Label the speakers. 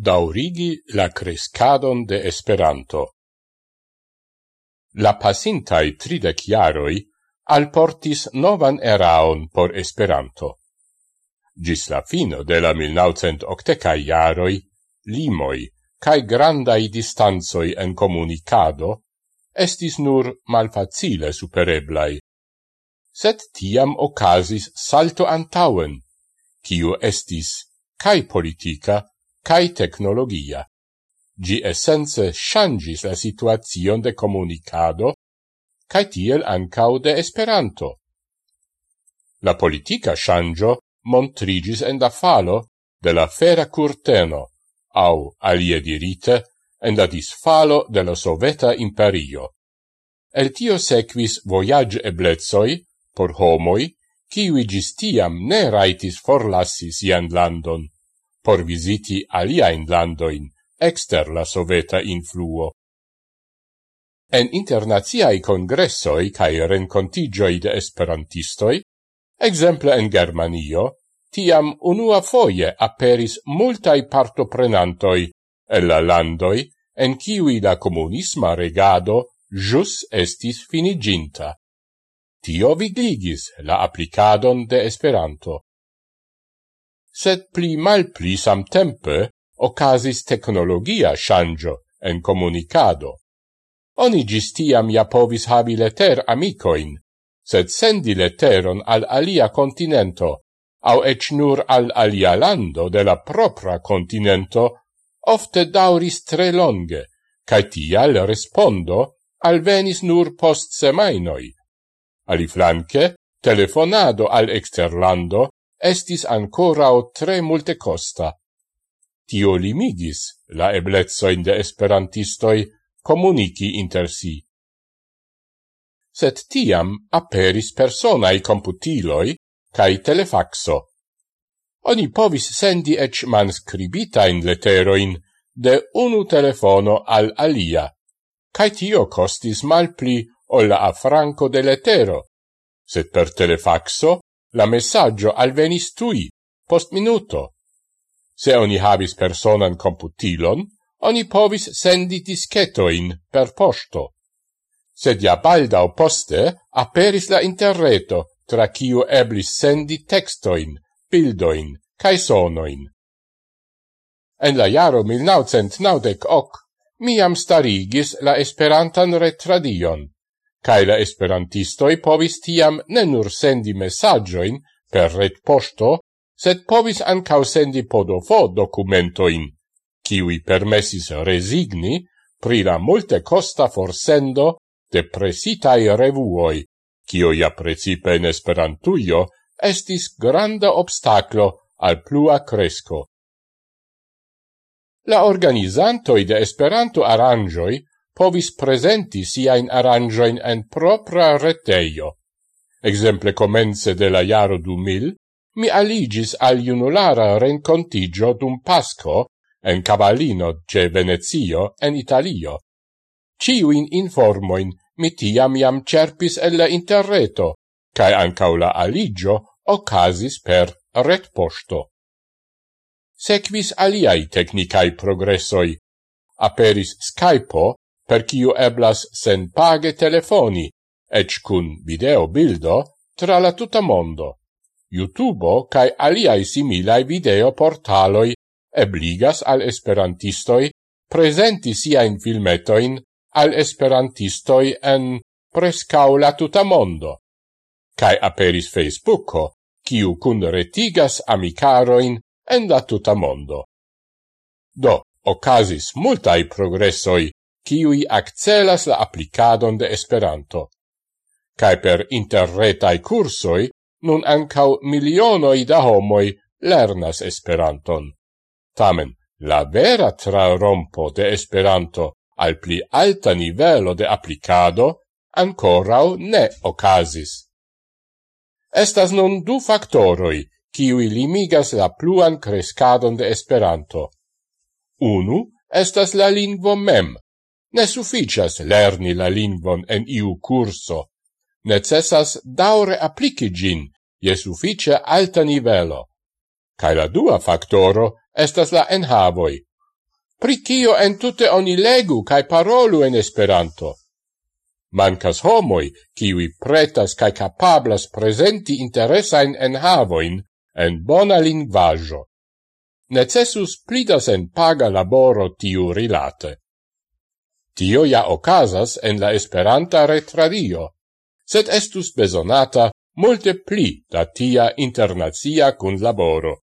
Speaker 1: daurigi la crescadon de Esperanto. La pasintai tridec iaroi alportis novan eraon por Esperanto. Gis la fino de la 1980 iaroi, limoi cae grandai distanzoi en comunicado estis nur malfacile supereblai. Set tiam ocasis salto antauen, kiu estis cae politica cae technologia. Gi essence changis la situazion de comunicado, cae tiel ancau de esperanto. La politica changio montrigis en da falo de la fera curteno, au, alie dirite, en la disfalo de la Soveta Imperio. El tio sequis voyage eblezoi por homoi, kiwi gis tiam ne raitis forlassi sian landon por visiti aliaen landoin exter la soveta influo. En internaziai congressoi cae rencontigioi de esperantistoi, exemple en Germanio, tiam unua foie aperis multai partoprenantoi el la landoi en kiwi la comunisma regado jus estis finiginta. Tio vigligis la applicadon de Esperanto sed pli mal pli samtempe ocasis tecnologia shangio en comunicado. Oni gistiam ja povis havi leter amicoin, sed sendi leteron al alia continento, au ec nur al alia lando de la propra continento, ofte dauris tre longe, cae tial respondo al venis nur post semainoi. Ali flanque, telefonado al exterlando estis ancorau tre multe costa. Tio limigis la eblezoin de esperantistoi comunici inter si. Set tiam aperis personai computiloi cae telefaxo. Oni povis sendi ec manscribitain leteroin de unu telefono al alia, cae tio costis malpli o la afranco de letero, set per telefaxo La messaggio alvenis tui, post minuto. Se oni havis personan computilon, oni povis sendi disketoin per posto. Sed ja baldau poste aperis la interreto, tra kiu eblis sendi textoin, bildoin, cae sonoin. En la jaro 1998 miam starigis la esperantan retradion, cae la esperantistoi povis tiam ne nur sendi messagioin per ret posto, sed povis ancau sendi podofo documentoin, kiwi permessis resigni pri la multe costa forsendo de presitai revuoi, cio ja precipe in esperantuio estis granda obstaclo al plua cresco. La organizantoi de Esperanto aranjoi povis presenti siain arrangioin en propra reteio. Exemple comence de la jaro du mil, mi aligis al junulara rencontigio dum Pasco en Cavallino ce Venezio en Italio. Ciuin informoin mi tiam iam cerpis el la interreto, cae ancau la aligio ocasis per retposto. Sequis aliai technicae progressoi. Aperis Skypo per kiu eblas sen page telefoni, ec cun videobildo tra la tuta mondo. YouTube cae aliai similai video portaloi ebligas al esperantistoi presenti siain filmetoin al esperantistoi en prescau la tuta mondo. Cae aperis Facebooko, kiu cun retigas amicaroin en la tuta mondo. Do, ocasis multai progressoi kiui accelas la applicadon de Esperanto. Cae per interretai cursoi nun ancau milionoi da homoi lernas Esperanton. Tamen, la vera trarompo de Esperanto al pli alta nivelo de applicado ancorau ne ocasis. Estas nun du factoroi, kiui limigas la pluan crescadon de Esperanto. Unu estas la lingvo mem, Ne sufficias lerni la lingvon en iu curso, necessas daure applici gin je suffice alta nivelo. Cai la dua factoro estas la enhavoi. Pri tio entute oni legu cae parolu en Esperanto. Mancas homoi, kiwi pretas cae capablas presenti interesain enhavoin en bona lingvajo. Necessus plidas en paga laboro tiu rilate. Tio ja ocasas en la Esperanta retradio, sed estus besonata multe pli da tia internazia cun laboro.